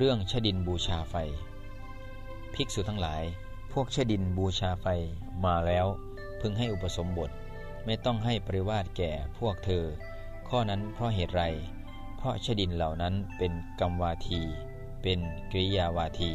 เรื่องชดินบูชาไฟ ภิกษุทั้งหลาย พวกชดินบูชาไฟมาแล้วพึงให้อุปสมบท ไม่ต้องให้ปริวาสแก่พวกเธอ ข้อนั้นเพราะเหตุไร เพราะชดินเหล่านั้นเป็นกรรมวาที เป็นกริยาวาที